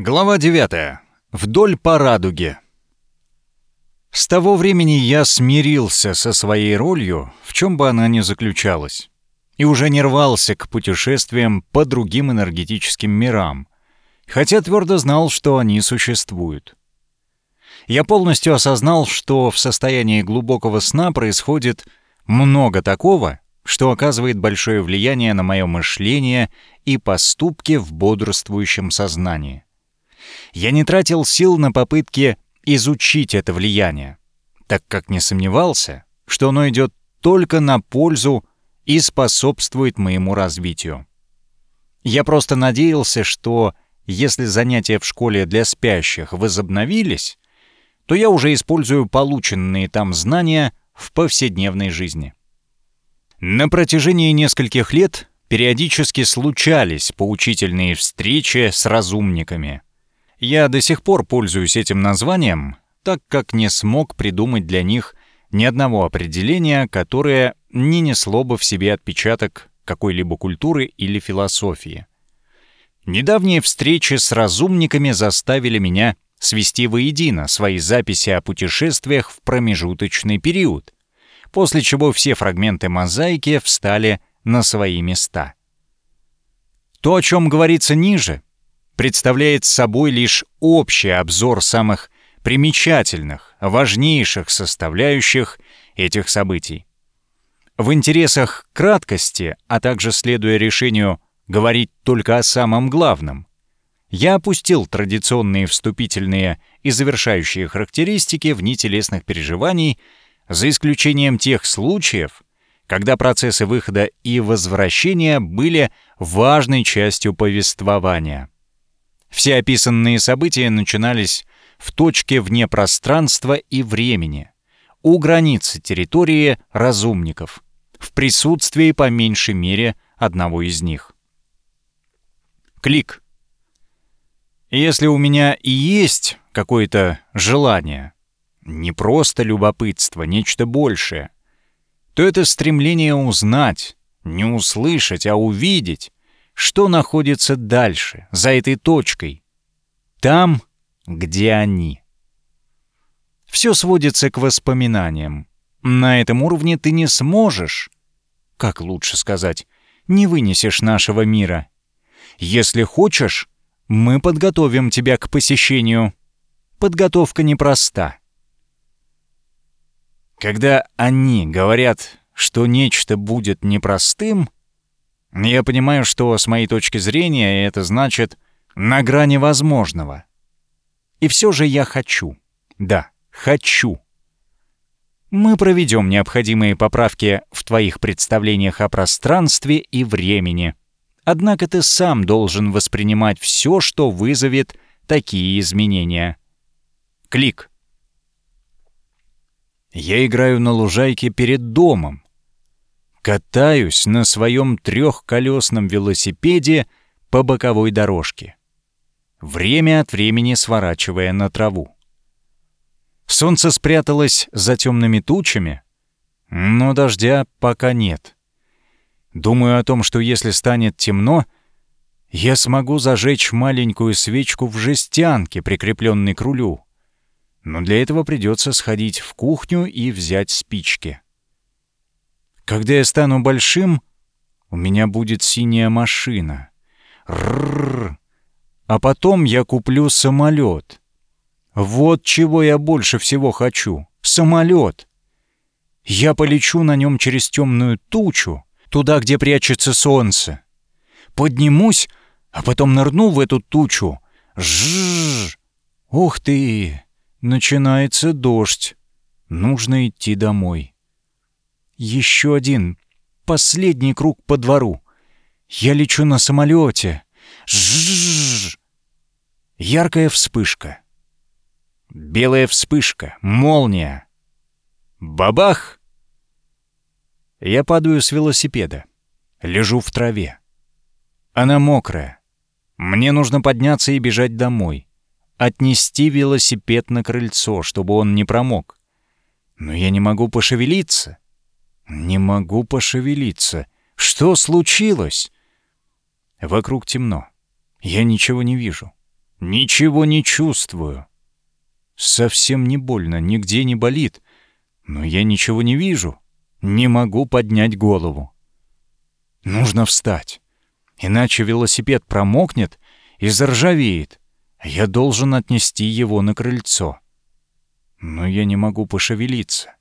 Глава 9. Вдоль по радуге. С того времени я смирился со своей ролью, в чем бы она ни заключалась, и уже не рвался к путешествиям по другим энергетическим мирам, хотя твердо знал, что они существуют. Я полностью осознал, что в состоянии глубокого сна происходит много такого, что оказывает большое влияние на мое мышление и поступки в бодрствующем сознании я не тратил сил на попытки изучить это влияние, так как не сомневался, что оно идет только на пользу и способствует моему развитию. Я просто надеялся, что если занятия в школе для спящих возобновились, то я уже использую полученные там знания в повседневной жизни. На протяжении нескольких лет периодически случались поучительные встречи с разумниками — я до сих пор пользуюсь этим названием, так как не смог придумать для них ни одного определения, которое не несло бы в себе отпечаток какой-либо культуры или философии. Недавние встречи с разумниками заставили меня свести воедино свои записи о путешествиях в промежуточный период, после чего все фрагменты мозаики встали на свои места. То, о чем говорится ниже — представляет собой лишь общий обзор самых примечательных, важнейших составляющих этих событий. В интересах краткости, а также следуя решению говорить только о самом главном, я опустил традиционные вступительные и завершающие характеристики в нителесных переживаний, за исключением тех случаев, когда процессы выхода и возвращения были важной частью повествования. Все описанные события начинались в точке вне пространства и времени, у границы территории разумников, в присутствии по меньшей мере одного из них. Клик. Если у меня и есть какое-то желание, не просто любопытство, нечто большее, то это стремление узнать, не услышать, а увидеть, что находится дальше, за этой точкой. Там, где они. Все сводится к воспоминаниям. На этом уровне ты не сможешь, как лучше сказать, не вынесешь нашего мира. Если хочешь, мы подготовим тебя к посещению. Подготовка непроста. Когда они говорят, что нечто будет непростым, я понимаю, что с моей точки зрения это значит «на грани возможного». И все же я хочу. Да, хочу. Мы проведем необходимые поправки в твоих представлениях о пространстве и времени. Однако ты сам должен воспринимать все, что вызовет такие изменения. Клик. Я играю на лужайке перед домом, Катаюсь на своем трехколесном велосипеде по боковой дорожке, время от времени сворачивая на траву. Солнце спряталось за темными тучами, но дождя пока нет. Думаю о том, что если станет темно, я смогу зажечь маленькую свечку в жестянке, прикрепленной к рулю. Но для этого придется сходить в кухню и взять спички. Когда я стану большим, у меня будет синяя машина. Рррр. А потом я куплю самолет. Вот чего я больше всего хочу. Самолет. Я полечу на нем через темную тучу, туда, где прячется солнце. Поднимусь, а потом нырну в эту тучу. Жжж. Ух ты! Начинается дождь. Нужно идти домой. Еще один, последний круг по двору. Я лечу на самолете. Жжж. Яркая вспышка. Белая вспышка, молния. Бабах! Я падаю с велосипеда. Лежу в траве. Она мокрая. Мне нужно подняться и бежать домой. Отнести велосипед на крыльцо, чтобы он не промок. Но я не могу пошевелиться. Не могу пошевелиться. Что случилось? Вокруг темно. Я ничего не вижу. Ничего не чувствую. Совсем не больно, нигде не болит. Но я ничего не вижу. Не могу поднять голову. Нужно встать. Иначе велосипед промокнет и заржавеет. Я должен отнести его на крыльцо. Но я не могу пошевелиться.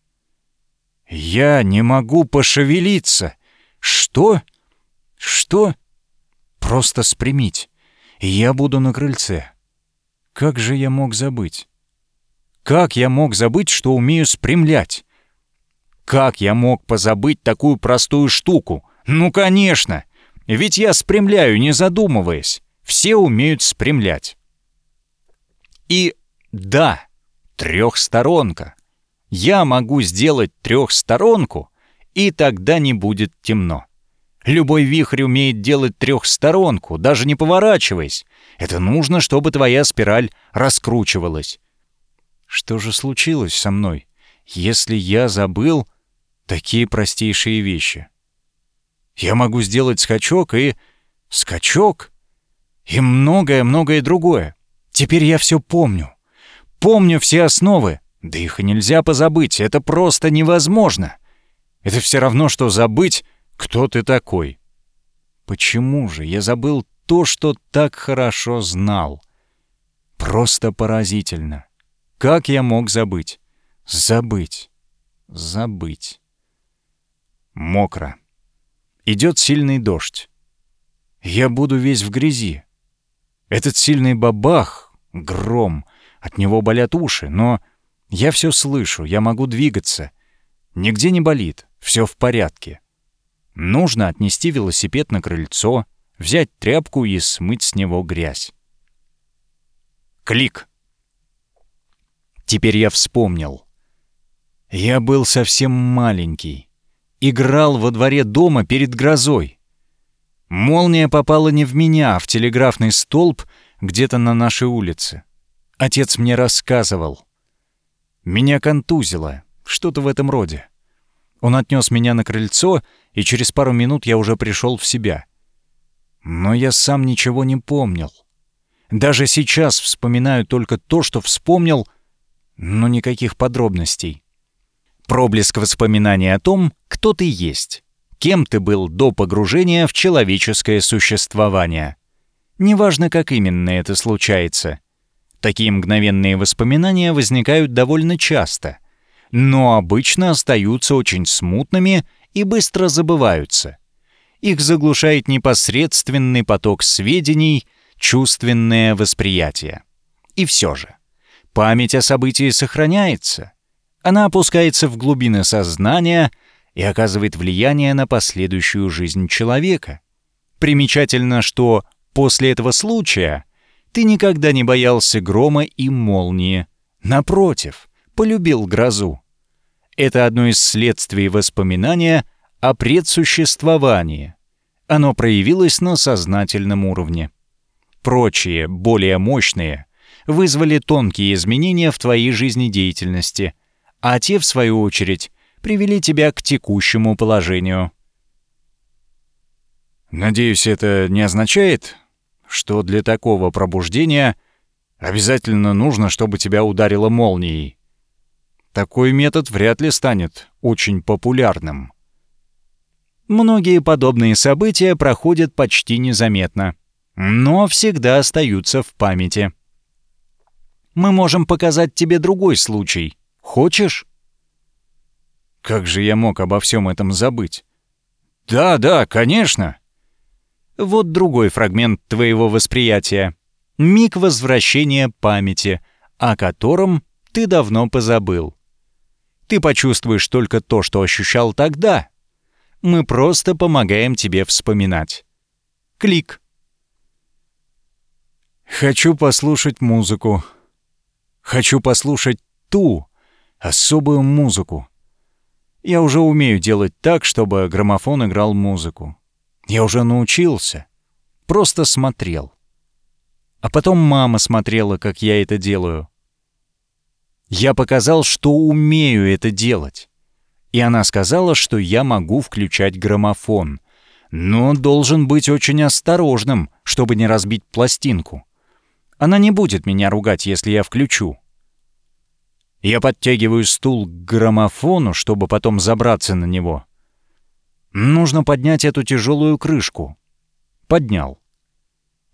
Я не могу пошевелиться. Что? Что? Просто спрямить я буду на крыльце. Как же я мог забыть? Как я мог забыть, что умею спрямлять? Как я мог позабыть такую простую штуку? Ну, конечно! Ведь я спрямляю, не задумываясь. Все умеют спрямлять. И да, трехсторонка. Я могу сделать трехсторонку, и тогда не будет темно. Любой вихрь умеет делать трехсторонку, даже не поворачиваясь. Это нужно, чтобы твоя спираль раскручивалась. Что же случилось со мной, если я забыл такие простейшие вещи? Я могу сделать скачок и... Скачок? И многое-многое другое. Теперь я все помню. Помню все основы. Да их и нельзя позабыть, это просто невозможно. Это все равно, что забыть кто ты такой? Почему же я забыл то, что так хорошо знал? Просто поразительно. Как я мог забыть? Забыть. Забыть. Мокро. Идет сильный дождь. Я буду весь в грязи. Этот сильный бабах, гром, от него болят уши, но я все слышу, я могу двигаться. Нигде не болит, все в порядке. Нужно отнести велосипед на крыльцо, взять тряпку и смыть с него грязь. Клик. Теперь я вспомнил. Я был совсем маленький. Играл во дворе дома перед грозой. Молния попала не в меня, а в телеграфный столб где-то на нашей улице. Отец мне рассказывал. Меня контузило, что-то в этом роде. Он отнес меня на крыльцо и через пару минут я уже пришел в себя. Но я сам ничего не помнил. Даже сейчас вспоминаю только то, что вспомнил, но никаких подробностей. Проблеск воспоминаний о том, кто ты есть, кем ты был до погружения в человеческое существование. Неважно, как именно это случается. Такие мгновенные воспоминания возникают довольно часто, но обычно остаются очень смутными и быстро забываются. Их заглушает непосредственный поток сведений, чувственное восприятие. И все же, память о событии сохраняется. Она опускается в глубины сознания и оказывает влияние на последующую жизнь человека. Примечательно, что после этого случая ты никогда не боялся грома и молнии. Напротив, полюбил грозу. Это одно из следствий воспоминания о предсуществовании. Оно проявилось на сознательном уровне. Прочие, более мощные, вызвали тонкие изменения в твоей жизнедеятельности, а те, в свою очередь, привели тебя к текущему положению. Надеюсь, это не означает, что для такого пробуждения обязательно нужно, чтобы тебя ударило молнией. Такой метод вряд ли станет очень популярным. Многие подобные события проходят почти незаметно, но всегда остаются в памяти. Мы можем показать тебе другой случай. Хочешь? Как же я мог обо всем этом забыть? Да, да, конечно. Вот другой фрагмент твоего восприятия. Миг возвращения памяти, о котором ты давно позабыл. Ты почувствуешь только то, что ощущал тогда. Мы просто помогаем тебе вспоминать. Клик. Хочу послушать музыку. Хочу послушать ту, особую музыку. Я уже умею делать так, чтобы граммофон играл музыку. Я уже научился. Просто смотрел. А потом мама смотрела, как я это делаю. Я показал, что умею это делать. И она сказала, что я могу включать граммофон, но должен быть очень осторожным, чтобы не разбить пластинку. Она не будет меня ругать, если я включу. Я подтягиваю стул к граммофону, чтобы потом забраться на него. Нужно поднять эту тяжелую крышку. Поднял.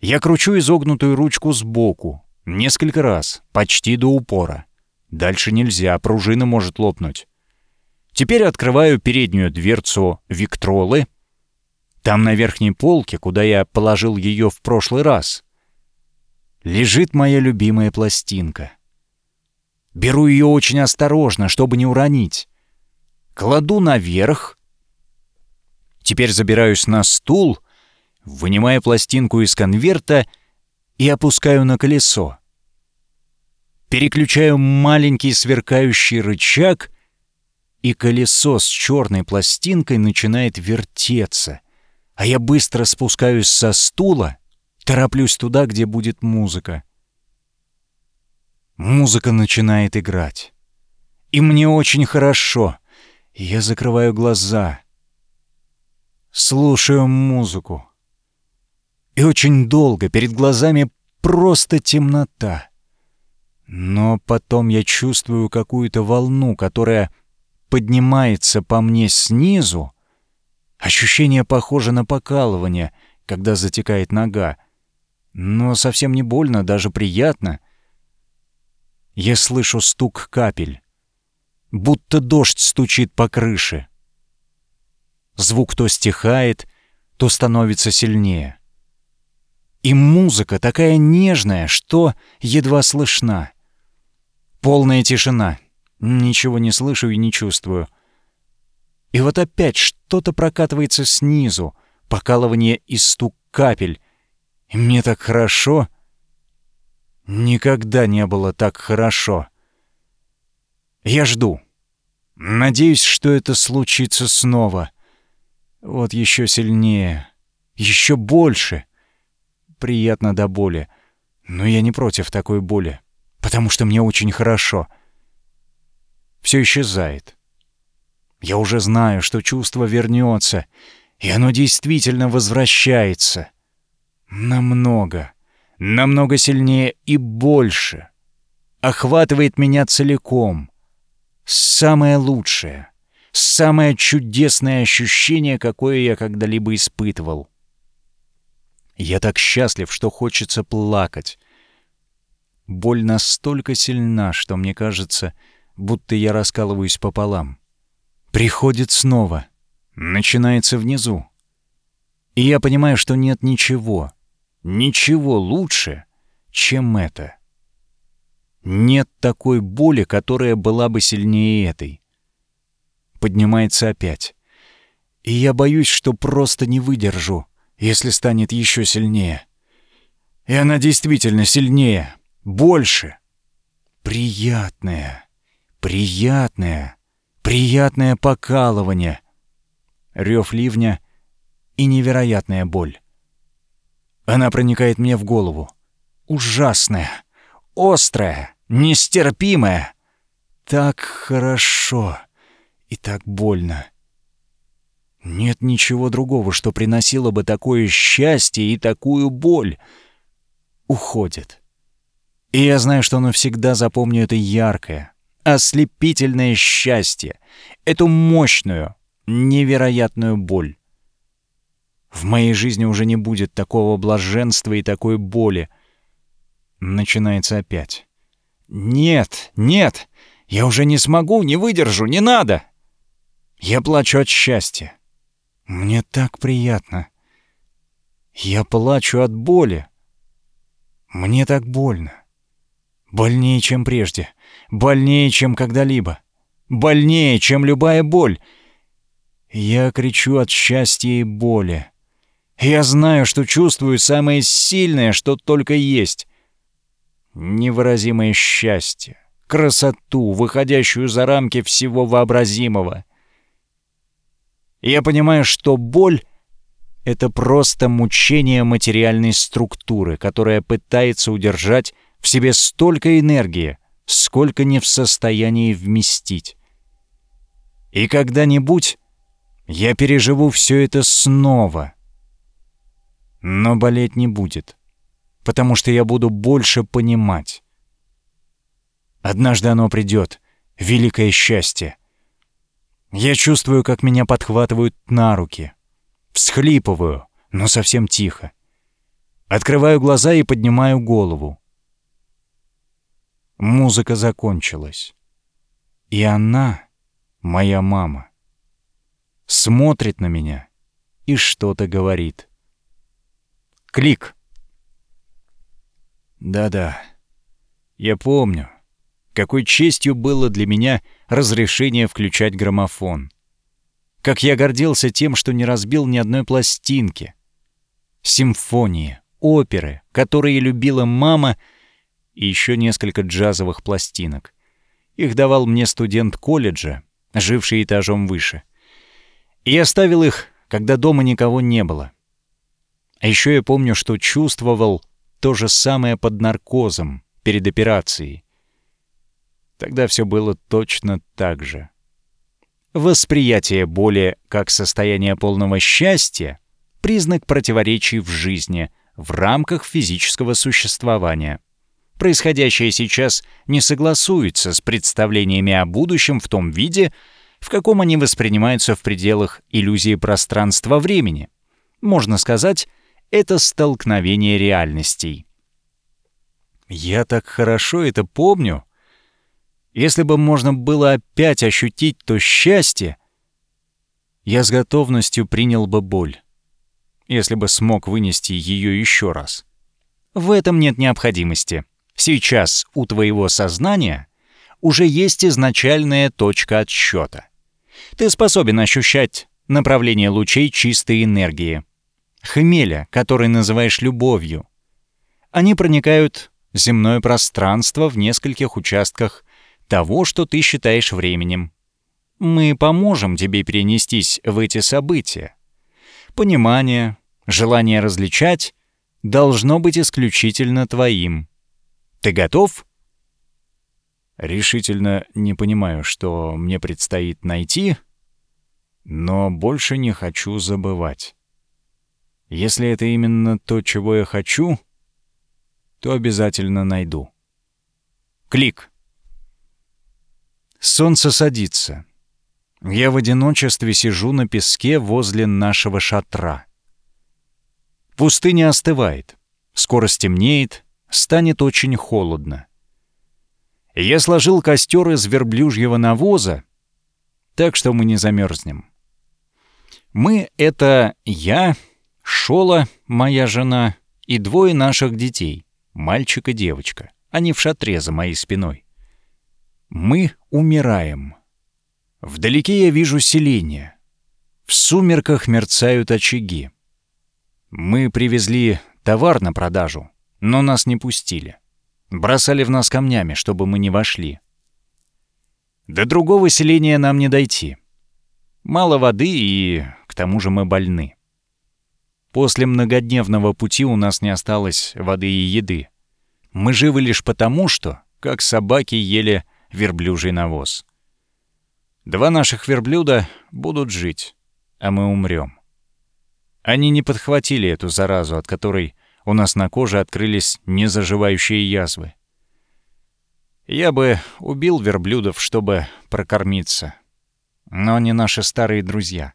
Я кручу изогнутую ручку сбоку. Несколько раз, почти до упора. Дальше нельзя, пружина может лопнуть. Теперь открываю переднюю дверцу Виктролы. Там на верхней полке, куда я положил ее в прошлый раз, лежит моя любимая пластинка. Беру ее очень осторожно, чтобы не уронить. Кладу наверх. Теперь забираюсь на стул, вынимаю пластинку из конверта и опускаю на колесо. Переключаю маленький сверкающий рычаг, и колесо с черной пластинкой начинает вертеться, а я быстро спускаюсь со стула, тороплюсь туда, где будет музыка. Музыка начинает играть. И мне очень хорошо. Я закрываю глаза. Слушаю музыку. И очень долго перед глазами просто темнота. Но потом я чувствую какую-то волну, которая поднимается по мне снизу. Ощущение похоже на покалывание, когда затекает нога. Но совсем не больно, даже приятно — я слышу стук капель, будто дождь стучит по крыше. Звук то стихает, то становится сильнее. И музыка такая нежная, что едва слышна. Полная тишина. Ничего не слышу и не чувствую. И вот опять что-то прокатывается снизу, покалывание и стук капель. И мне так хорошо — Никогда не было так хорошо. Я жду. Надеюсь, что это случится снова. Вот еще сильнее, еще больше. Приятно до боли. Но я не против такой боли, потому что мне очень хорошо. Все исчезает. Я уже знаю, что чувство вернется, и оно действительно возвращается. Намного намного сильнее и больше. Охватывает меня целиком. Самое лучшее, самое чудесное ощущение, какое я когда-либо испытывал. Я так счастлив, что хочется плакать. Боль настолько сильна, что мне кажется, будто я раскалываюсь пополам. Приходит снова. Начинается внизу. И я понимаю, что нет ничего — Ничего лучше, чем это. Нет такой боли, которая была бы сильнее этой. Поднимается опять. И я боюсь, что просто не выдержу, если станет еще сильнее. И она действительно сильнее, больше. Приятное, приятное, приятное покалывание. Рев ливня и невероятная боль. Она проникает мне в голову. Ужасная, острая, нестерпимая. Так хорошо и так больно. Нет ничего другого, что приносило бы такое счастье и такую боль. Уходит. И я знаю, что навсегда запомню это яркое, ослепительное счастье, эту мощную, невероятную боль. В моей жизни уже не будет такого блаженства и такой боли. Начинается опять. «Нет, нет! Я уже не смогу, не выдержу, не надо!» Я плачу от счастья. Мне так приятно. Я плачу от боли. Мне так больно. Больнее, чем прежде. Больнее, чем когда-либо. Больнее, чем любая боль. Я кричу от счастья и боли. Я знаю, что чувствую самое сильное, что только есть. Невыразимое счастье, красоту, выходящую за рамки всего вообразимого. Я понимаю, что боль — это просто мучение материальной структуры, которая пытается удержать в себе столько энергии, сколько не в состоянии вместить. И когда-нибудь я переживу все это снова — но болеть не будет. потому что я буду больше понимать. Однажды оно придет, великое счастье. Я чувствую, как меня подхватывают на руки. Всхлипываю, но совсем тихо. Открываю глаза и поднимаю голову. Музыка закончилась. И она, моя мама, смотрит на меня и что-то говорит. Клик. Да-да, я помню, какой честью было для меня разрешение включать граммофон. Как я гордился тем, что не разбил ни одной пластинки. Симфонии, оперы, которые любила мама, и еще несколько джазовых пластинок. Их давал мне студент колледжа, живший этажом выше. И я ставил их, когда дома никого не было. А еще я помню, что чувствовал то же самое под наркозом перед операцией. Тогда все было точно так же. Восприятие боли как состояние полного счастья — признак противоречий в жизни в рамках физического существования. Происходящее сейчас не согласуется с представлениями о будущем в том виде, в каком они воспринимаются в пределах иллюзии пространства-времени. Можно сказать, это столкновение реальностей. Я так хорошо это помню. Если бы можно было опять ощутить то счастье, я с готовностью принял бы боль, если бы смог вынести ее еще раз. В этом нет необходимости. Сейчас у твоего сознания уже есть изначальная точка отсчета. Ты способен ощущать направление лучей чистой энергии — хмеля, который называешь любовью. Они проникают в земное пространство в нескольких участках того, что ты считаешь временем. Мы поможем тебе перенестись в эти события. Понимание, желание различать должно быть исключительно твоим. Ты готов? Решительно не понимаю, что мне предстоит найти, но больше не хочу забывать. Если это именно то, чего я хочу, то обязательно найду. Клик. Солнце садится. Я в одиночестве сижу на песке возле нашего шатра. Пустыня остывает. Скоро стемнеет, станет очень холодно. Я сложил костер из верблюжьего навоза, так что мы не замерзнем. Мы — это я, Шола, моя жена, и двое наших детей, мальчик и девочка. Они в шатре за моей спиной. Мы умираем. Вдалеке я вижу селение. В сумерках мерцают очаги. Мы привезли товар на продажу, но нас не пустили. Бросали в нас камнями, чтобы мы не вошли. До другого селения нам не дойти. Мало воды, и к тому же мы больны. После многодневного пути у нас не осталось воды и еды. Мы живы лишь потому, что, как собаки, ели верблюжий навоз. Два наших верблюда будут жить, а мы умрем. Они не подхватили эту заразу, от которой у нас на коже открылись незаживающие язвы. Я бы убил верблюдов, чтобы прокормиться. Но они наши старые друзья.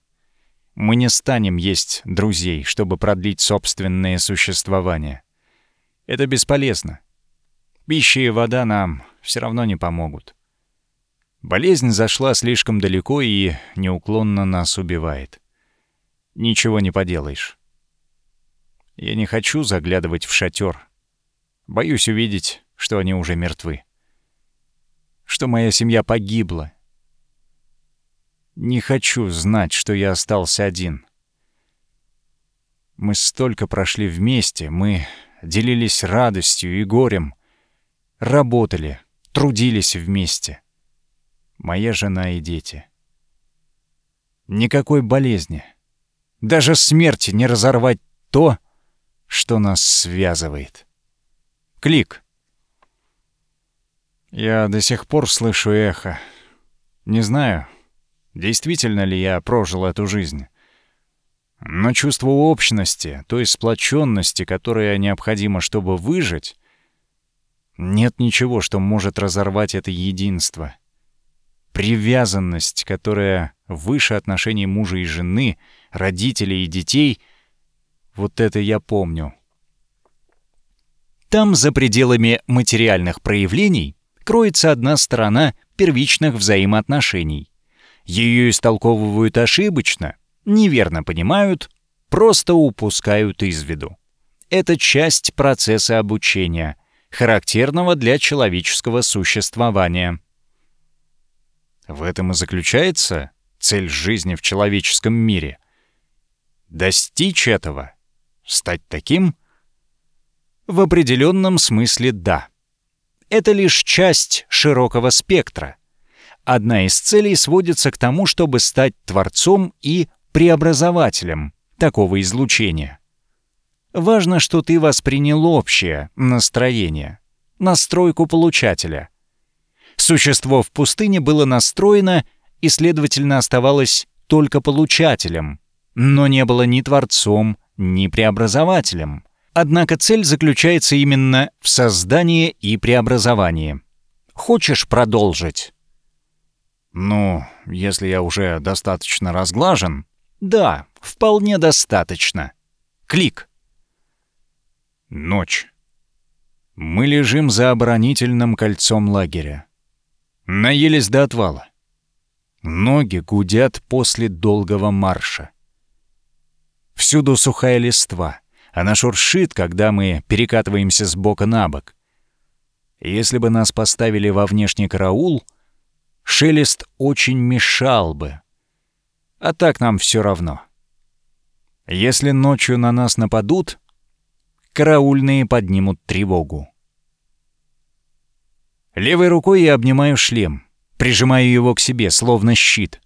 Мы не станем есть друзей, чтобы продлить собственное существование. Это бесполезно. Пища и вода нам все равно не помогут. Болезнь зашла слишком далеко и неуклонно нас убивает. Ничего не поделаешь. Я не хочу заглядывать в шатер. Боюсь увидеть, что они уже мертвы. Что моя семья погибла, не хочу знать, что я остался один. Мы столько прошли вместе, мы делились радостью и горем, работали, трудились вместе. Моя жена и дети. Никакой болезни, даже смерти не разорвать то, что нас связывает. Клик. Я до сих пор слышу эхо. Не знаю, Действительно ли я прожил эту жизнь? Но чувство общности, той сплоченности, которая необходима, чтобы выжить, нет ничего, что может разорвать это единство. Привязанность, которая выше отношений мужа и жены, родителей и детей, вот это я помню. Там, за пределами материальных проявлений, кроется одна сторона первичных взаимоотношений. Ее истолковывают ошибочно, неверно понимают, просто упускают из виду. Это часть процесса обучения, характерного для человеческого существования. В этом и заключается цель жизни в человеческом мире. Достичь этого, стать таким — в определенном смысле да. Это лишь часть широкого спектра. Одна из целей сводится к тому, чтобы стать творцом и преобразователем такого излучения. Важно, что ты воспринял общее настроение, настройку получателя. Существо в пустыне было настроено и, следовательно, оставалось только получателем, но не было ни творцом, ни преобразователем. Однако цель заключается именно в создании и преобразовании. Хочешь продолжить? Ну, если я уже достаточно разглажен, да, вполне достаточно. Клик. Ночь. Мы лежим за оборонительным кольцом лагеря. Наелись до отвала. Ноги гудят после долгого марша. Всюду сухая листва — она шуршит, когда мы перекатываемся с бока на бок. Если бы нас поставили во внешний караул, шелест очень мешал бы. А так нам все равно. Если ночью на нас нападут, караульные поднимут тревогу. Левой рукой я обнимаю шлем, прижимаю его к себе, словно щит.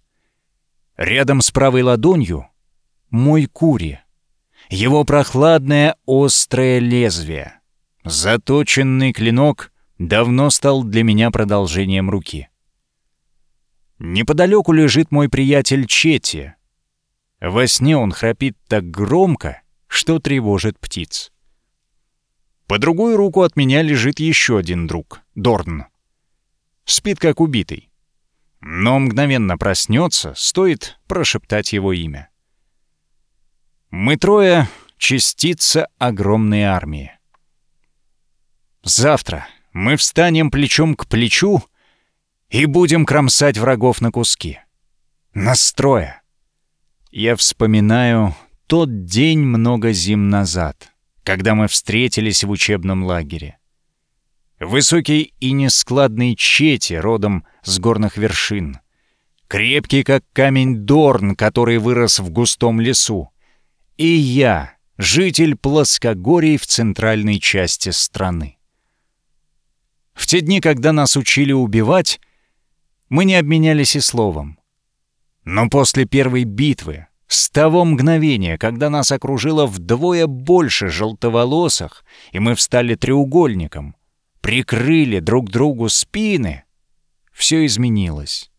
Рядом с правой ладонью — мой кури — его прохладное острое лезвие. Заточенный клинок давно стал для меня продолжением руки. Неподалеку лежит мой приятель Чети. Во сне он храпит так громко, что тревожит птиц. По другую руку от меня лежит еще один друг, Дорн. Спит как убитый. Но мгновенно проснется, стоит прошептать его имя. Мы трое — частица огромной армии. Завтра мы встанем плечом к плечу и будем кромсать врагов на куски. Настроя. Я вспоминаю тот день много зим назад, когда мы встретились в учебном лагере. Высокий и нескладный Чети, родом с горных вершин. Крепкий, как камень Дорн, который вырос в густом лесу и я, житель плоскогорий в центральной части страны. В те дни, когда нас учили убивать, мы не обменялись и словом. Но после первой битвы, с того мгновения, когда нас окружило вдвое больше желтоволосых, и мы встали треугольником, прикрыли друг другу спины, все изменилось.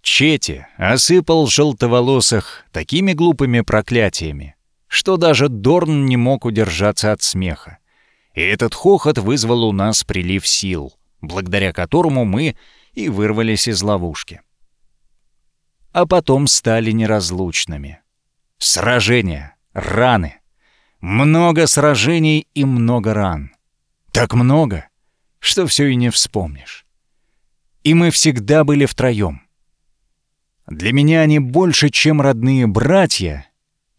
Чети осыпал желтоволосых такими глупыми проклятиями, что даже Дорн не мог удержаться от смеха. И этот хохот вызвал у нас прилив сил, благодаря которому мы и вырвались из ловушки. А потом стали неразлучными. Сражения, раны. Много сражений и много ран. Так много, что все и не вспомнишь. И мы всегда были втроем. Для меня они больше, чем родные братья,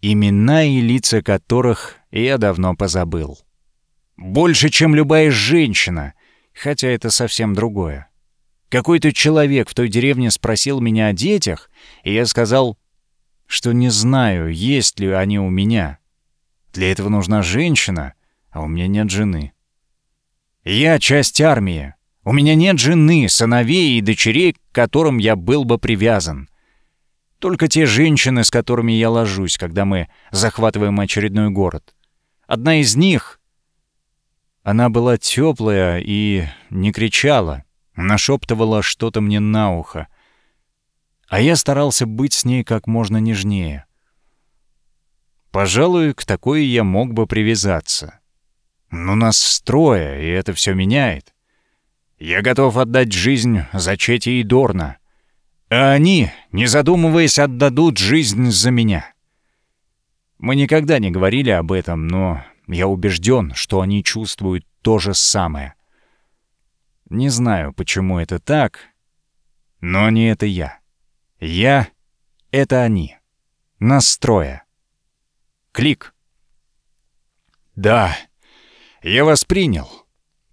имена и лица которых я давно позабыл. Больше, чем любая женщина, хотя это совсем другое. Какой-то человек в той деревне спросил меня о детях, и я сказал, что не знаю, есть ли они у меня. Для этого нужна женщина, а у меня нет жены. Я часть армии. У меня нет жены, сыновей и дочерей, к которым я был бы привязан. Только те женщины, с которыми я ложусь, когда мы захватываем очередной город. Одна из них... Она была теплая и не кричала, нашептывала что-то мне на ухо. А я старался быть с ней как можно нежнее, Пожалуй, к такой я мог бы привязаться. Но нас строя, и это все меняет. Я готов отдать жизнь за Чети и Дорна. А они, не задумываясь, отдадут жизнь за меня. Мы никогда не говорили об этом, но я убежден, что они чувствуют то же самое. Не знаю, почему это так, но не это я. Я — это они. Настроя. Клик. Да, я вас принял.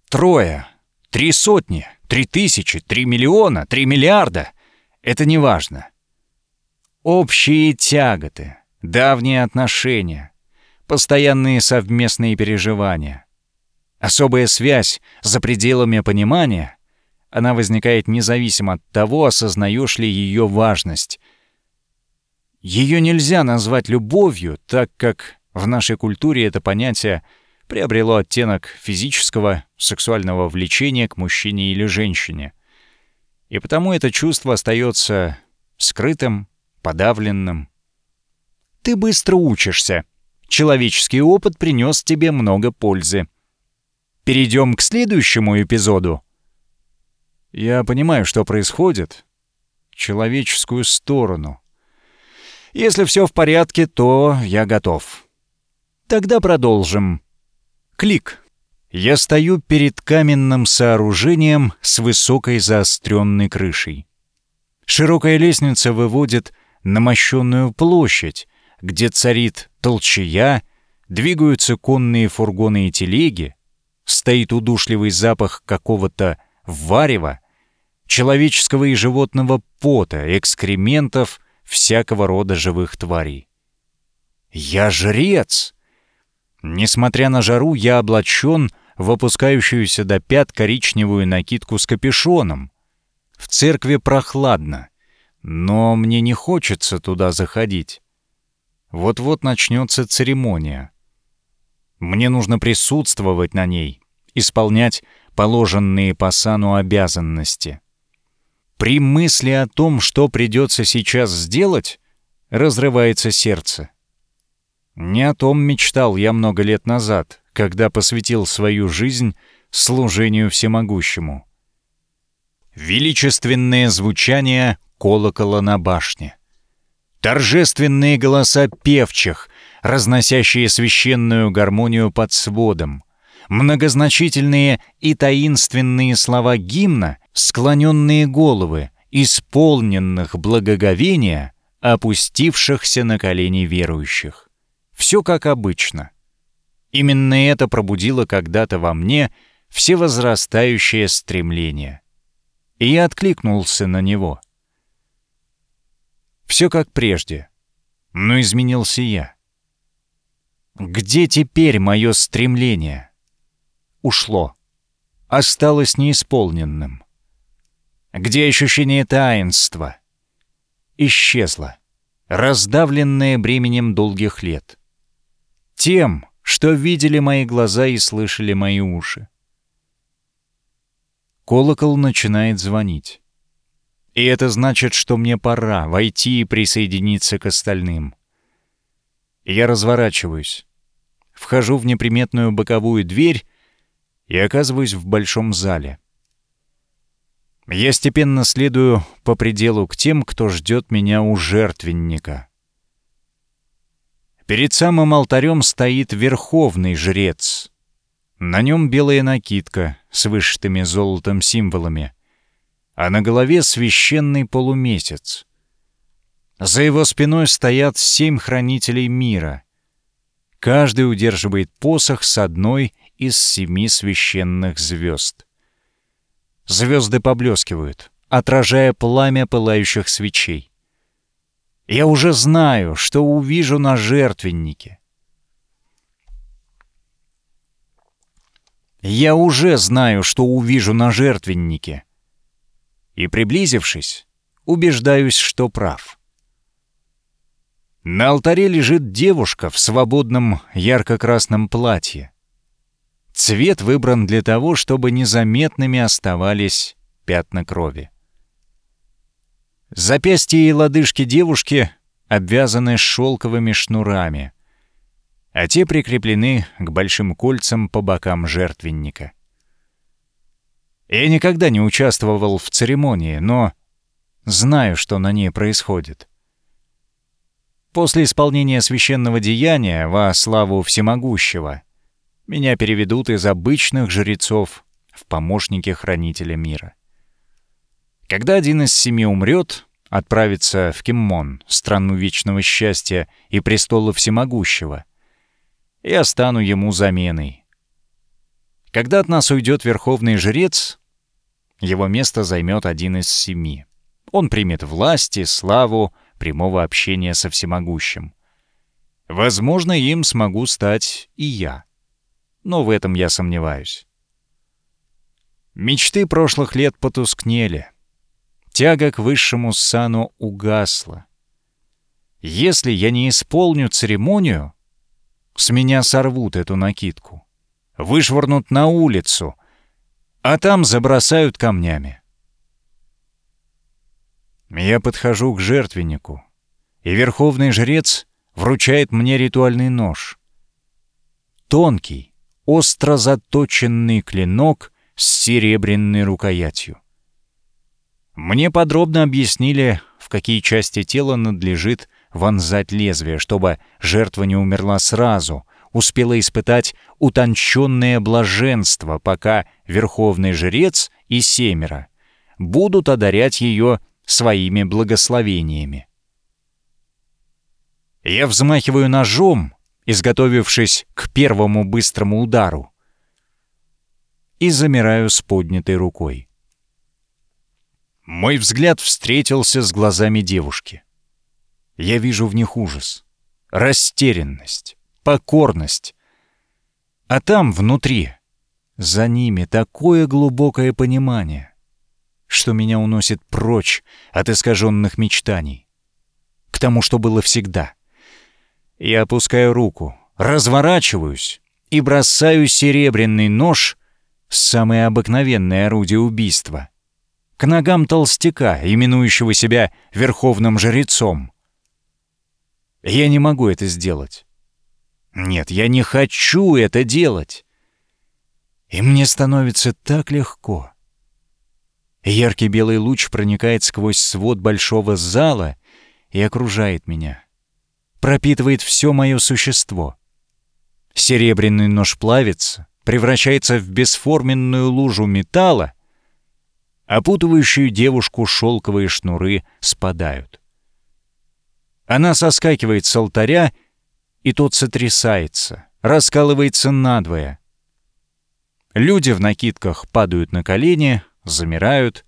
Трое, три сотни, три тысячи, три миллиона, три миллиарда — это не важно. Общие тяготы, давние отношения, постоянные совместные переживания. Особая связь за пределами понимания, она возникает независимо от того, осознаешь ли ее важность. Ее нельзя назвать любовью, так как в нашей культуре это понятие приобрело оттенок физического, сексуального влечения к мужчине или женщине. И потому это чувство остается скрытым, подавленным. Ты быстро учишься. Человеческий опыт принес тебе много пользы. Перейдем к следующему эпизоду. Я понимаю, что происходит. Человеческую сторону. Если все в порядке, то я готов. Тогда продолжим. Клик. Я стою перед каменным сооружением с высокой заостренной крышей. Широкая лестница выводит на мощенную площадь, где царит толчая, двигаются конные фургоны и телеги, стоит удушливый запах какого-то варева, человеческого и животного пота, экскрементов, всякого рода живых тварей. Я жрец! Несмотря на жару, я облачен в опускающуюся до пят коричневую накидку с капюшоном. В церкви прохладно, но мне не хочется туда заходить. Вот-вот начнется церемония. Мне нужно присутствовать на ней, исполнять положенные по сану обязанности. При мысли о том, что придется сейчас сделать, разрывается сердце. Не о том мечтал я много лет назад, когда посвятил свою жизнь служению всемогущему. Величественное звучание колокола на башне. Торжественные голоса певчих, разносящие священную гармонию под сводом. Многозначительные и таинственные слова гимна, склоненные головы, исполненных благоговения, опустившихся на колени верующих. Все как обычно. Именно это пробудило когда-то во мне всевозрастающее стремление. И я откликнулся на него. Все как прежде, но изменился я. Где теперь мое стремление? Ушло. Осталось неисполненным. Где ощущение таинства? Исчезло, раздавленное бременем долгих лет тем, что видели мои глаза и слышали мои уши. Колокол начинает звонить. И это значит, что мне пора войти и присоединиться к остальным. Я разворачиваюсь, вхожу в неприметную боковую дверь и оказываюсь в большом зале. Я степенно следую по пределу к тем, кто ждет меня у жертвенника. Перед самым алтарем стоит верховный жрец. На нем белая накидка с вышитыми золотом символами, а на голове священный полумесяц. За его спиной стоят семь хранителей мира. Каждый удерживает посох с одной из семи священных звезд. Звезды поблескивают, отражая пламя пылающих свечей. Я уже знаю, что увижу на жертвеннике. Я уже знаю, что увижу на жертвеннике. И, приблизившись, убеждаюсь, что прав. На алтаре лежит девушка в свободном ярко-красном платье. Цвет выбран для того, чтобы незаметными оставались пятна крови. Запястья и лодыжки девушки обвязаны шелковыми шнурами. а те прикреплены к большим кольцам по бокам жертвенника. Я никогда не участвовал в церемонии, но знаю, что на ней происходит. После исполнения священного деяния во славу всемогущего меня переведут из обычных жрецов в помощники хранителя мира. Когда один из семи умрет, отправится в Киммон, страну вечного счастья и престола всемогущего, я стану ему заменой. Когда от нас уйдет верховный жрец, его место займет один из семи. Он примет власть и славу прямого общения со всемогущим. Возможно, им смогу стать и я. Но в этом я сомневаюсь. Мечты прошлых лет потускнели. Тяга к высшему сану угасла. Если я не исполню церемонию, с меня сорвут эту накидку, вышвырнут на улицу, а там забросают камнями. Я подхожу к жертвеннику, и верховный жрец вручает мне ритуальный нож. Тонкий, остро заточенный клинок с серебряной рукоятью. Мне подробно объяснили, в какие части тела надлежит вонзать лезвие, чтобы жертва не умерла сразу, успела испытать утонченное блаженство, пока верховный жрец и семеро будут одарять ее своими благословениями. Я взмахиваю ножом, изготовившись к первому быстрому удару, и замираю с поднятой рукой. Мой взгляд встретился с глазами девушки. Я вижу в них ужас, растерянность, покорность. А там, внутри, за ними такое глубокое понимание что меня уносит прочь от искаженных мечтаний. К тому, что было всегда. Я опускаю руку, разворачиваюсь и бросаю серебряный нож, самое обыкновенное орудие убийства, к ногам толстяка, именующего себя верховным жрецом. Я не могу это сделать. Нет, я не хочу это делать. И мне становится так легко. Яркий белый луч проникает сквозь свод большого зала и окружает меня. Пропитывает все мое существо. Серебряный нож плавится, превращается в бесформенную лужу металла, опутывающую девушку шелковые шнуры спадают. Она соскакивает с алтаря, и тот сотрясается, раскалывается надвое. Люди в накидках падают на колени, замирают.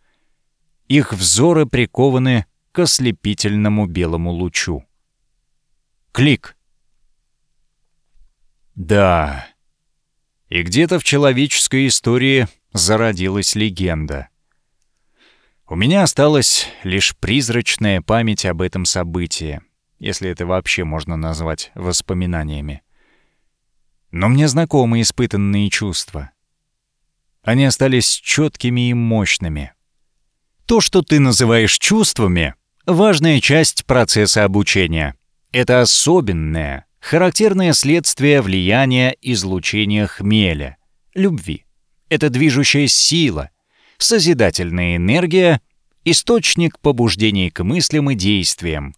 Их взоры прикованы к ослепительному белому лучу. Клик. Да. И где-то в человеческой истории зародилась легенда. У меня осталась лишь призрачная память об этом событии, если это вообще можно назвать воспоминаниями. Но мне знакомы испытанные чувства — они остались четкими и мощными. То, что ты называешь чувствами, важная часть процесса обучения. Это особенное, характерное следствие влияния излучения хмеля, любви. Это движущая сила, созидательная энергия, источник побуждений к мыслям и действиям.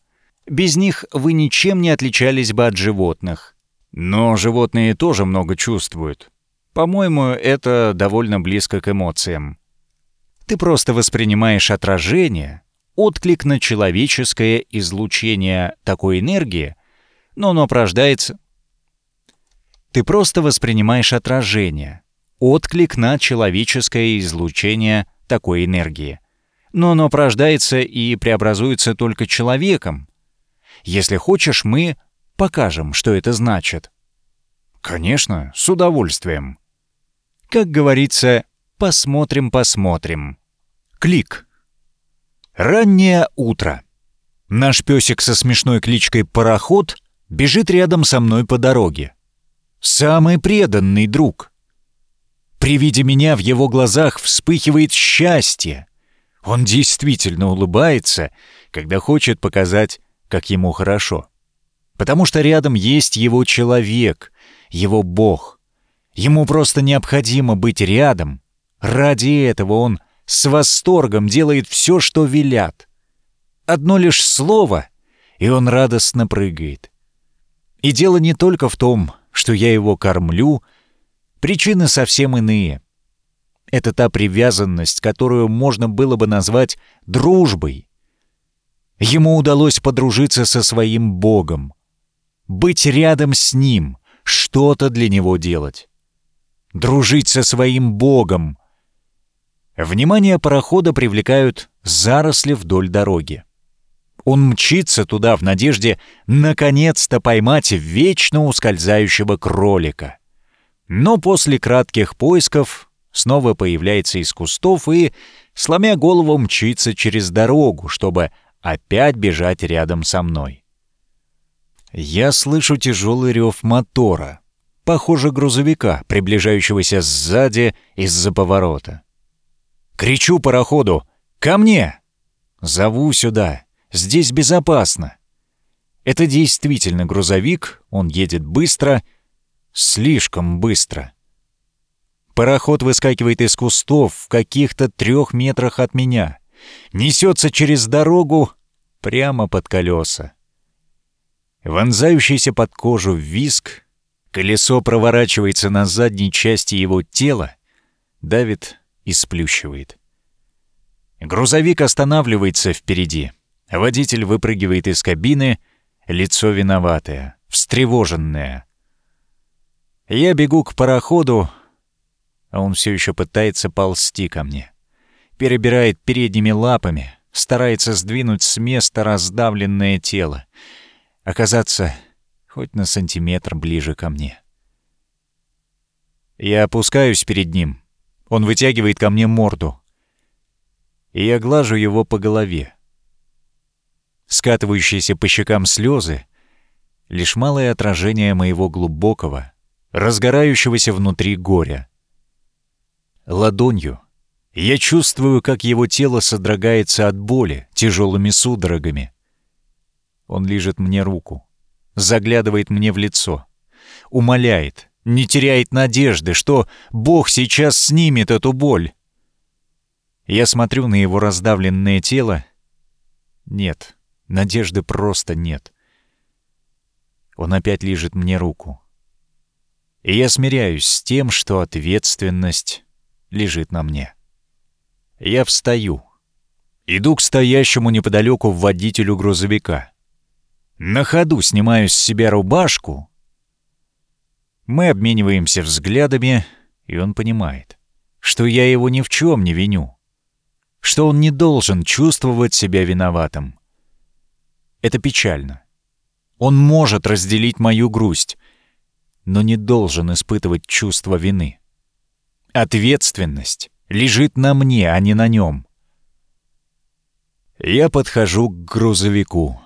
Без них вы ничем не отличались бы от животных. Но животные тоже много чувствуют. По-моему, это довольно близко к эмоциям. Ты просто воспринимаешь отражение, отклик на человеческое излучение такой энергии, но оно порождается... Ты просто воспринимаешь отражение, отклик на человеческое излучение такой энергии. Но оно порождается и преобразуется только человеком. Если хочешь, мы покажем, что это значит. Конечно, с удовольствием. Как говорится, посмотрим-посмотрим. Клик. Раннее утро. Наш песик со смешной кличкой «Пароход» бежит рядом со мной по дороге. Самый преданный друг. При виде меня в его глазах вспыхивает счастье. Он действительно улыбается, когда хочет показать, как ему хорошо. потому что рядом есть его человек, его Бог. Ему просто необходимо быть рядом. Ради этого он с восторгом делает все, что велят. Одно лишь слово, и он радостно прыгает. И дело не только в том, что я его кормлю, причины совсем иные. Это та привязанность, которую можно было бы назвать дружбой. Ему удалось подружиться со своим Богом, быть рядом с Ним, что-то для Него делать. Дружить со своим Богом. Внимание парохода привлекают заросли вдоль дороги. Он мчится туда в надежде наконец-то поймать вечно ускользающего кролика. Но после кратких поисков снова появляется из кустов и, сломя голову, мчится через дорогу, чтобы опять бежать рядом со мной. Я слышу тяжелый рев мотора, похоже, грузовика, приближающегося сзади из-за поворота. Кричу пароходу «Ко мне!» Зову сюда, здесь безопасно. Это действительно грузовик, он едет быстро, слишком быстро. Пароход выскакивает из кустов в каких-то трех метрах от меня, несется через дорогу прямо под колеса. Вонзающийся под кожу виск, колесо проворачивается на задней части его тела, давит и сплющивает. Грузовик останавливается впереди. Водитель выпрыгивает из кабины, лицо виноватое, встревоженное. Я бегу к пароходу, а он все еще пытается ползти ко мне. Перебирает передними лапами, старается сдвинуть с места раздавленное тело, оказаться хоть на сантиметр ближе ко мне. Я опускаюсь перед ним. Он вытягивает ко мне морду. И я глажу его по голове. Скатывающиеся по щекам слезы — лишь малое отражение моего глубокого, разгорающегося внутри горя. Ладонью я чувствую, как его тело содрогается от боли тяжелыми судорогами. Он лижет мне руку, заглядывает мне в лицо, умоляет, не теряет надежды, что Бог сейчас снимет эту боль. Я смотрю на его раздавленное тело. Нет, надежды просто нет. Он опять лижет мне руку. И я смиряюсь с тем, что ответственность лежит на мне. Я встаю. Иду к стоящему неподалеку водителю грузовика. На ходу снимаю с себя рубашку. Мы обмениваемся взглядами, и он понимает, что я его ни в чем не виню, что он не должен чувствовать себя виноватым. Это печально. Он может разделить мою грусть, но не должен испытывать чувство вины. Ответственность лежит на мне, а не на нем. Я подхожу к грузовику.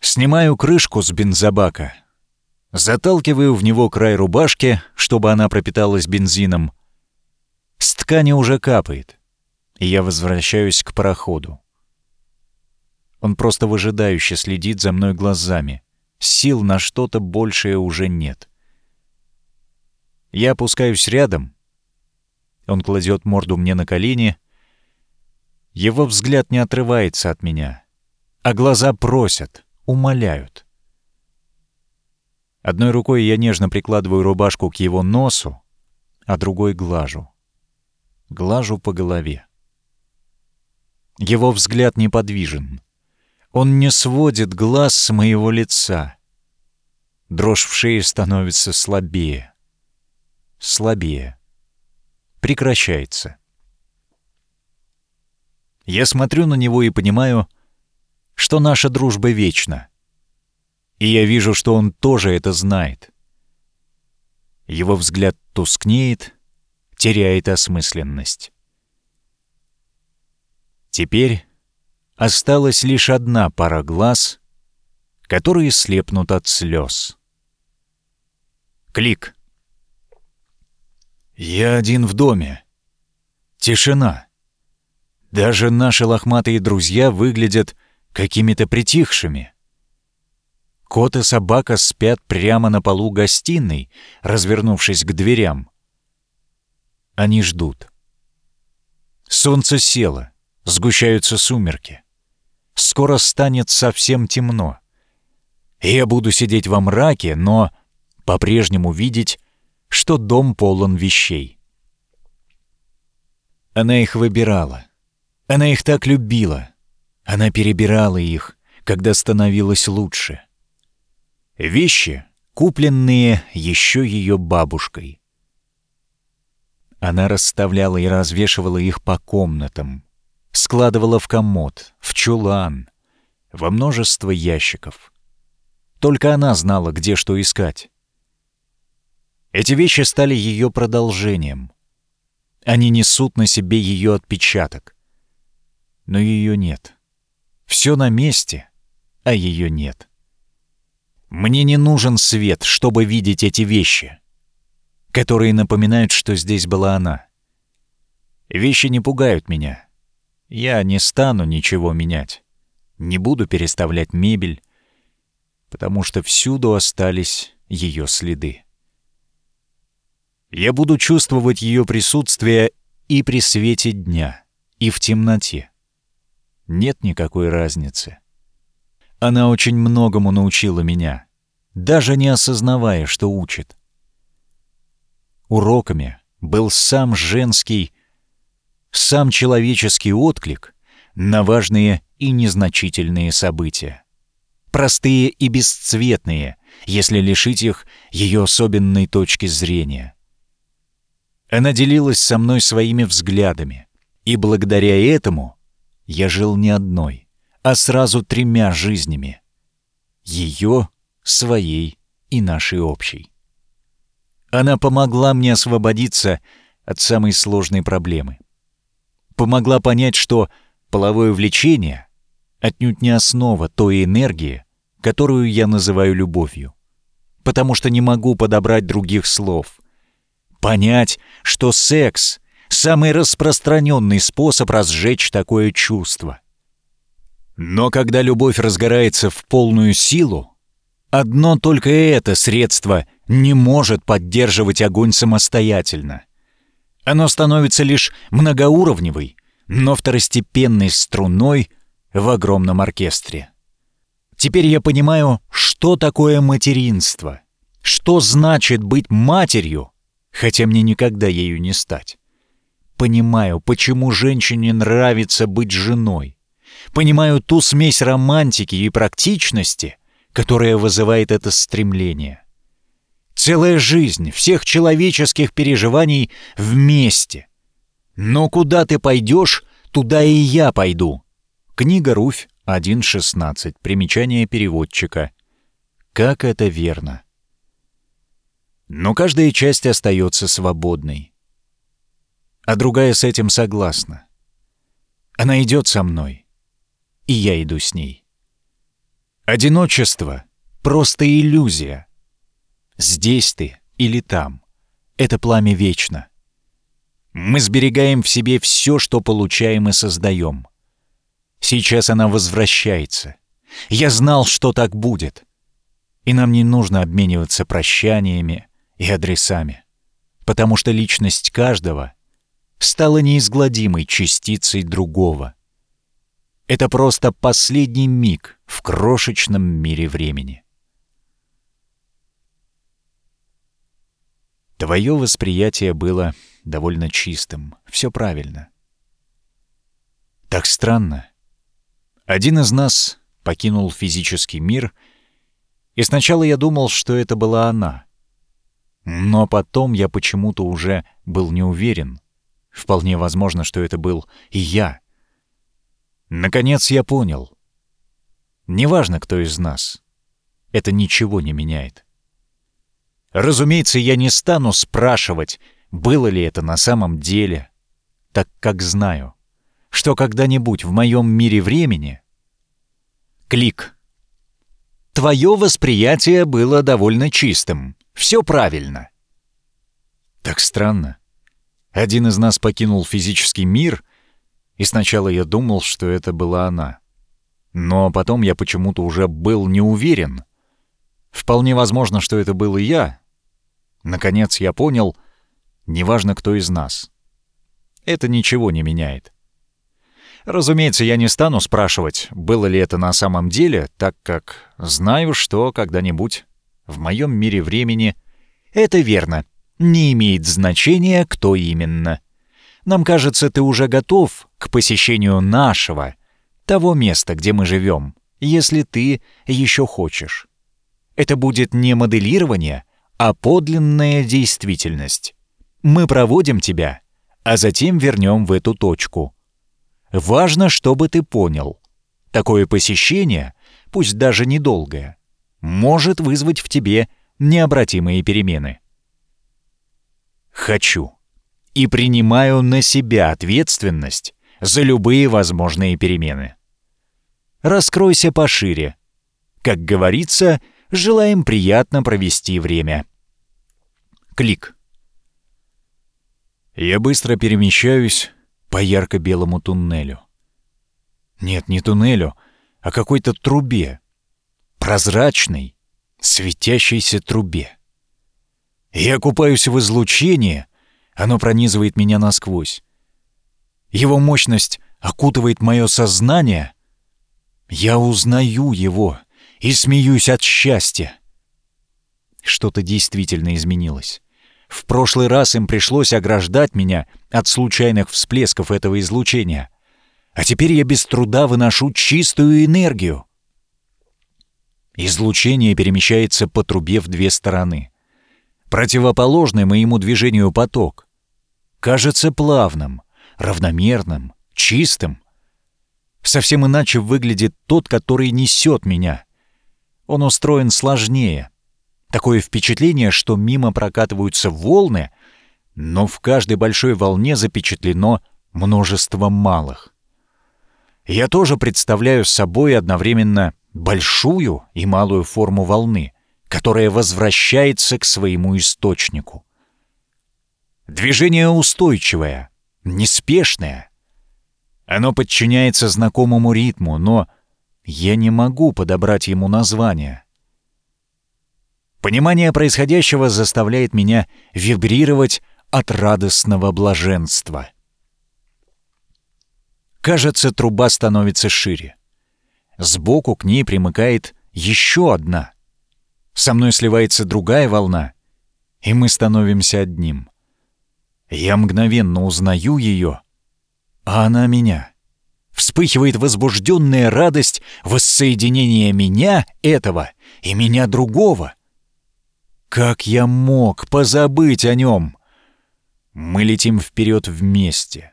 Снимаю крышку с бензобака. Заталкиваю в него край рубашки, чтобы она пропиталась бензином. С ткани уже капает. И я возвращаюсь к пароходу. Он просто выжидающе следит за мной глазами. Сил на что-то большее уже нет. Я опускаюсь рядом — он кладет морду мне на колени. Его взгляд не отрывается от меня, а глаза просят, умоляют. Одной рукой я нежно прикладываю рубашку к его носу, а другой глажу. Глажу по голове. Его взгляд неподвижен. Он не сводит глаз с моего лица. Дрожь в шее становится слабее. Слабее прекращается. Я смотрю на него и понимаю, что наша дружба вечна. И я вижу, что он тоже это знает. Его взгляд тускнеет, теряет осмысленность. Теперь осталась лишь одна пара глаз, которые слепнут от слез. Клик. Я один в доме. Тишина. Даже наши лохматые друзья выглядят какими-то притихшими. Кот и собака спят прямо на полу гостиной, развернувшись к дверям. Они ждут. Солнце село, сгущаются сумерки. Скоро станет совсем темно. Я буду сидеть во мраке, но по-прежнему видеть, что дом полон вещей. Она их выбирала. Она их так любила. Она перебирала их, когда становилось лучше. Вещи, купленные еще ее бабушкой. Она расставляла и развешивала их по комнатам, складывала в комод, в чулан, во множество ящиков. Только она знала, где что искать. Эти вещи стали ее продолжением. Они несут на себе ее отпечаток. Но ее нет. Все на месте, а ее нет. Мне не нужен свет, чтобы видеть эти вещи, которые напоминают, что здесь была она. Вещи не пугают меня. Я не стану ничего менять. Не буду переставлять мебель, потому что всюду остались ее следы. Я буду чувствовать ее присутствие и при свете дня, и в темноте. Нет никакой разницы. Она очень многому научила меня, даже не осознавая, что учит. Уроками был сам женский, сам человеческий отклик на важные и незначительные события. Простые и бесцветные, если лишить их ее особенной точки зрения. Она делилась со мной своими взглядами, и благодаря этому я жил не одной а сразу тремя жизнями. Ее, своей и нашей общей. Она помогла мне освободиться от самой сложной проблемы. Помогла понять, что половое влечение отнюдь не основа той энергии, которую я называю любовью, потому что не могу подобрать других слов. Понять, что секс — самый распространенный способ разжечь такое чувство — но когда любовь разгорается в полную силу, одно только это средство не может поддерживать огонь самостоятельно. Оно становится лишь многоуровневой, но второстепенной струной в огромном оркестре. Теперь я понимаю, что такое материнство, что значит быть матерью, хотя мне никогда ею не стать. Понимаю, почему женщине нравится быть женой понимаю ту смесь романтики и практичности, которая вызывает это стремление. Целая жизнь всех человеческих переживаний вместе. Но куда ты пойдешь, туда и я пойду. Книга Руфь 1.16. Примечание переводчика. Как это верно. Но каждая часть остается свободной. А другая с этим согласна. Она идет со мной и я иду с ней. Одиночество — просто иллюзия. Здесь ты или там. Это пламя вечно. Мы сберегаем в себе все, что получаем и создаем. Сейчас она возвращается. Я знал, что так будет. И нам не нужно обмениваться прощаниями и адресами, потому что личность каждого стала неизгладимой частицей другого. Это просто последний миг в крошечном мире времени. Твое восприятие было довольно чистым, все правильно. Так странно. Один из нас покинул физический мир, и сначала я думал, что это была она. Но потом я почему-то уже был не уверен. Вполне возможно, что это был и я — Наконец я понял. Неважно, кто из нас. Это ничего не меняет. Разумеется, я не стану спрашивать, было ли это на самом деле, так как знаю, что когда-нибудь в моем мире времени... Клик. Твое восприятие было довольно чистым. Все правильно. Так странно. Один из нас покинул физический мир — и сначала я думал, что это была она. Но потом я почему-то уже был не уверен. Вполне возможно, что это был и я. Наконец я понял, неважно кто из нас. Это ничего не меняет. Разумеется, я не стану спрашивать, было ли это на самом деле, так как знаю, что когда-нибудь в моем мире времени это верно. Не имеет значения, кто именно. Нам кажется, ты уже готов к посещению нашего, того места, где мы живем, если ты еще хочешь. Это будет не моделирование, а подлинная действительность. Мы проводим тебя, а затем вернем в эту точку. Важно, чтобы ты понял. Такое посещение, пусть даже недолгое, может вызвать в тебе необратимые перемены. Хочу и принимаю на себя ответственность за любые возможные перемены. Раскройся пошире. Как говорится, желаем приятно провести время. Клик. Я быстро перемещаюсь по ярко-белому туннелю. Нет, не туннелю, а какой-то трубе. Прозрачной, светящейся трубе. Я купаюсь в излучении, оно пронизывает меня насквозь. Его мощность окутывает мое сознание. Я узнаю его и смеюсь от счастья. Что-то действительно изменилось. В прошлый раз им пришлось ограждать меня от случайных всплесков этого излучения. А теперь я без труда выношу чистую энергию. Излучение перемещается по трубе в две стороны. Противоположный моему движению поток кажется плавным, равномерным, чистым. Совсем иначе выглядит тот, который несет меня. Он устроен сложнее. Такое впечатление, что мимо прокатываются волны, но в каждой большой волне запечатлено множество малых. Я тоже представляю собой одновременно большую и малую форму волны, которая возвращается к своему источнику. Движение устойчивое, неспешное. Оно подчиняется знакомому ритму, но я не могу подобрать ему название. Понимание происходящего заставляет меня вибрировать от радостного блаженства. Кажется, труба становится шире. Сбоку к ней примыкает еще одна. Со мной сливается другая волна, и мы становимся одним. Я мгновенно узнаю ее, а она меня. Вспыхивает возбужденная радость воссоединения меня, этого, и меня другого. Как я мог позабыть о нем? Мы летим вперед вместе.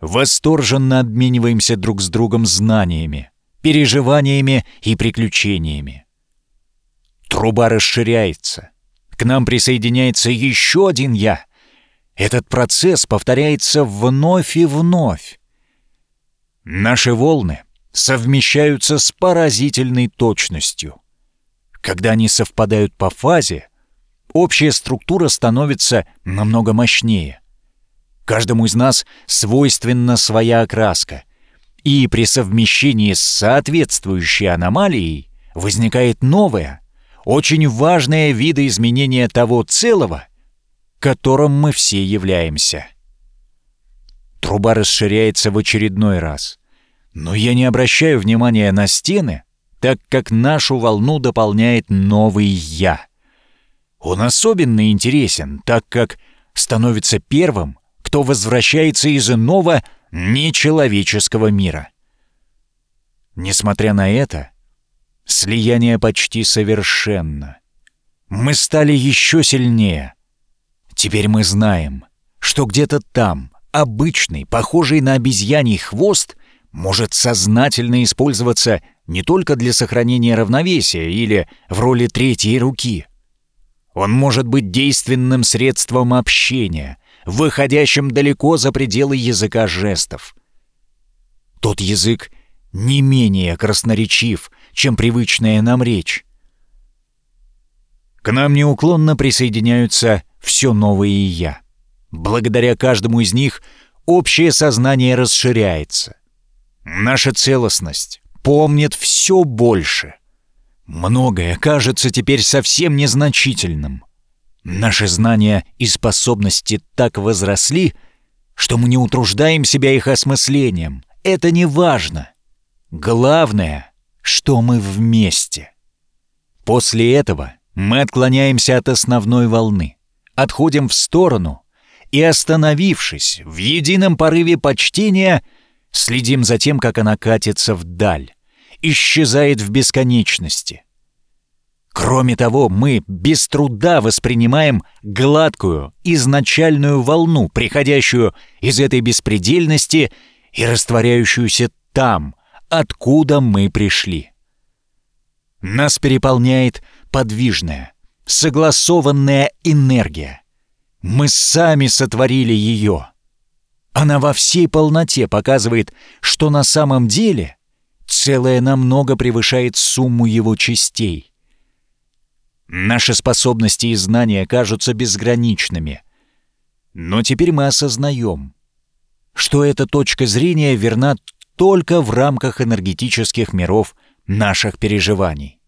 Восторженно обмениваемся друг с другом знаниями, переживаниями и приключениями. Труба расширяется. К нам присоединяется еще один «я», этот процесс повторяется вновь и вновь. Наши волны совмещаются с поразительной точностью. Когда они совпадают по фазе, общая структура становится намного мощнее. Каждому из нас свойственна своя окраска, и при совмещении с соответствующей аномалией возникает новое, очень важное видоизменение того целого — которым мы все являемся. Труба расширяется в очередной раз. Но я не обращаю внимания на стены, так как нашу волну дополняет новый «я». Он особенно интересен, так как становится первым, кто возвращается из иного нечеловеческого мира. Несмотря на это, слияние почти совершенно. Мы стали еще сильнее, Теперь мы знаем, что где-то там обычный, похожий на обезьяний хвост может сознательно использоваться не только для сохранения равновесия или в роли третьей руки. Он может быть действенным средством общения, выходящим далеко за пределы языка жестов. Тот язык не менее красноречив, чем привычная нам речь. К нам неуклонно присоединяются все новые «я». Благодаря каждому из них общее сознание расширяется. Наша целостность помнит все больше. Многое кажется теперь совсем незначительным. Наши знания и способности так возросли, что мы не утруждаем себя их осмыслением. Это не важно. Главное, что мы вместе. После этого мы отклоняемся от основной волны, отходим в сторону и, остановившись в едином порыве почтения, следим за тем, как она катится вдаль, исчезает в бесконечности. Кроме того, мы без труда воспринимаем гладкую, изначальную волну, приходящую из этой беспредельности и растворяющуюся там, откуда мы пришли. Нас переполняет подвижная, согласованная энергия. Мы сами сотворили ее. Она во всей полноте показывает, что на самом деле целое намного превышает сумму его частей. Наши способности и знания кажутся безграничными. Но теперь мы осознаем, что эта точка зрения верна только в рамках энергетических миров наших переживаний.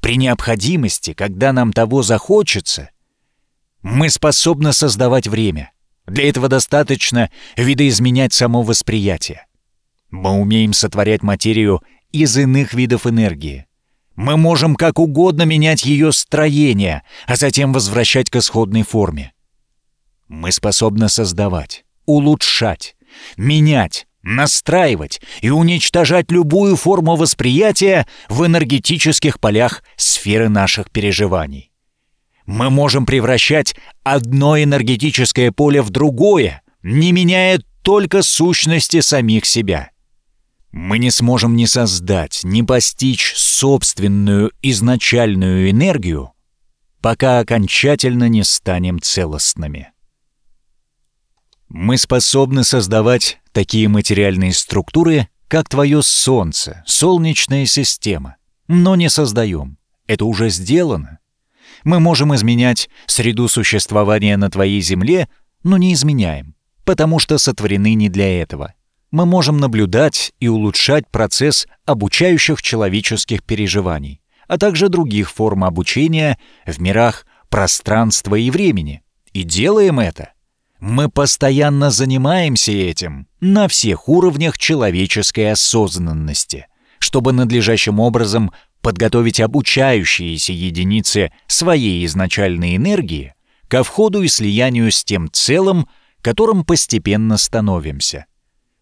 При необходимости, когда нам того захочется, мы способны создавать время. Для этого достаточно видоизменять само восприятие. Мы умеем сотворять материю из иных видов энергии. Мы можем как угодно менять ее строение, а затем возвращать к исходной форме. Мы способны создавать, улучшать, менять, настраивать и уничтожать любую форму восприятия в энергетических полях сферы наших переживаний. Мы можем превращать одно энергетическое поле в другое, не меняя только сущности самих себя. Мы не сможем ни создать, ни постичь собственную изначальную энергию, пока окончательно не станем целостными. Мы способны создавать такие материальные структуры, как твое Солнце, Солнечная система, но не создаем. Это уже сделано. Мы можем изменять среду существования на твоей Земле, но не изменяем, потому что сотворены не для этого. Мы можем наблюдать и улучшать процесс обучающих человеческих переживаний, а также других форм обучения в мирах пространства и времени. И делаем это. Мы постоянно занимаемся этим на всех уровнях человеческой осознанности, чтобы надлежащим образом подготовить обучающиеся единицы своей изначальной энергии ко входу и слиянию с тем целым, которым постепенно становимся.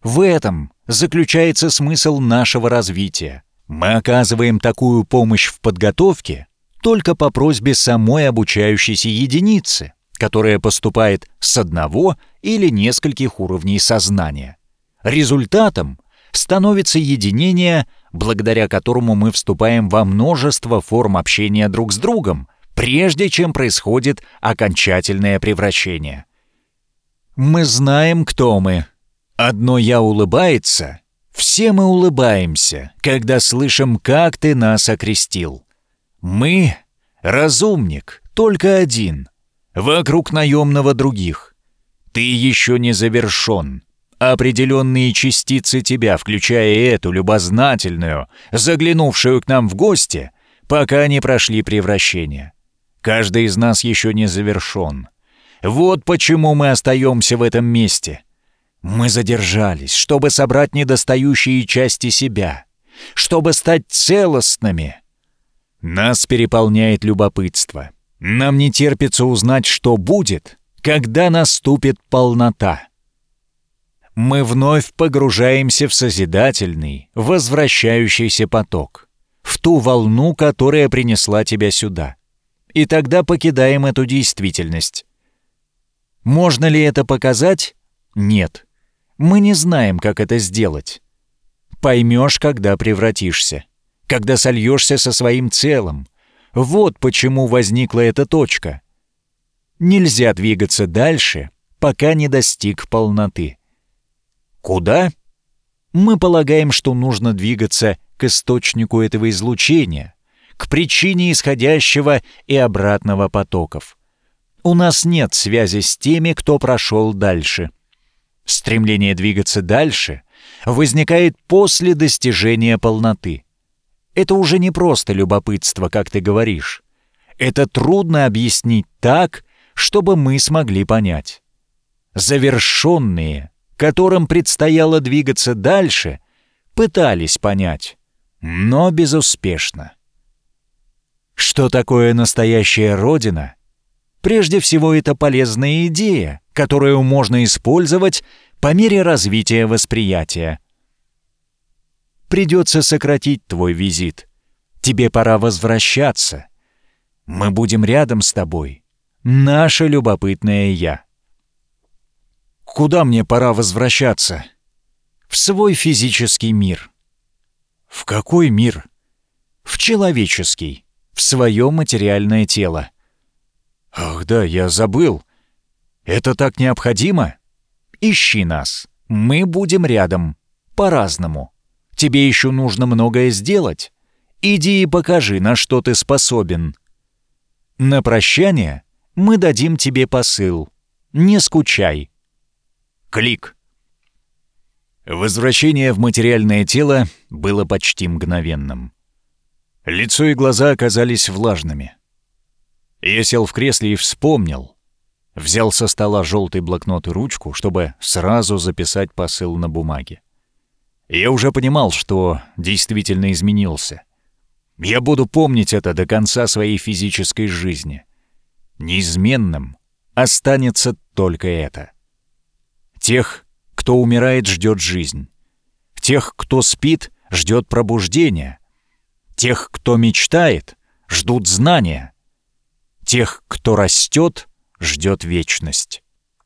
В этом заключается смысл нашего развития. Мы оказываем такую помощь в подготовке только по просьбе самой обучающейся единицы, которая поступает с одного или нескольких уровней сознания. Результатом становится единение – благодаря которому мы вступаем во множество форм общения друг с другом, прежде чем происходит окончательное превращение. Мы знаем, кто мы. Одно «я» улыбается, все мы улыбаемся, когда слышим, как ты нас окрестил. Мы — разумник, только один, вокруг наемного других. Ты еще не завершен, определенные частицы тебя, включая эту любознательную, заглянувшую к нам в гости, пока не прошли превращение. Каждый из нас еще не завершен. Вот почему мы остаемся в этом месте. Мы задержались, чтобы собрать недостающие части себя, чтобы стать целостными. Нас переполняет любопытство. Нам не терпится узнать, что будет, когда наступит полнота мы вновь погружаемся в созидательный, возвращающийся поток, в ту волну, которая принесла тебя сюда. И тогда покидаем эту действительность. Можно ли это показать? Нет. Мы не знаем, как это сделать. Поймешь, когда превратишься, когда сольешься со своим целым. Вот почему возникла эта точка. Нельзя двигаться дальше, пока не достиг полноты. Куда? Мы полагаем, что нужно двигаться к источнику этого излучения, к причине исходящего и обратного потоков. У нас нет связи с теми, кто прошел дальше. Стремление двигаться дальше возникает после достижения полноты. Это уже не просто любопытство, как ты говоришь. Это трудно объяснить так, чтобы мы смогли понять. Завершенные, которым предстояло двигаться дальше, пытались понять, но безуспешно. Что такое настоящая Родина? Прежде всего, это полезная идея, которую можно использовать по мере развития восприятия. Придется сократить твой визит. Тебе пора возвращаться. Мы будем рядом с тобой. Наше любопытное «я». Куда мне пора возвращаться? В свой физический мир. В какой мир? В человеческий, в свое материальное тело. Ах да, я забыл. Это так необходимо? Ищи нас. Мы будем рядом. По-разному. Тебе еще нужно многое сделать. Иди и покажи, на что ты способен. На прощание мы дадим тебе посыл. Не скучай. Клик. Возвращение в материальное тело было почти мгновенным. Лицо и глаза оказались влажными. Я сел в кресле и вспомнил. Взял со стола желтый блокнот и ручку, чтобы сразу записать посыл на бумаге. Я уже понимал, что действительно изменился. Я буду помнить это до конца своей физической жизни. Неизменным останется только это. Тех, кто умирает, ждет жизнь. Тех, кто спит, ждет пробуждение. Тех, кто мечтает, ждут знания. Тех, кто растет, ждет вечность.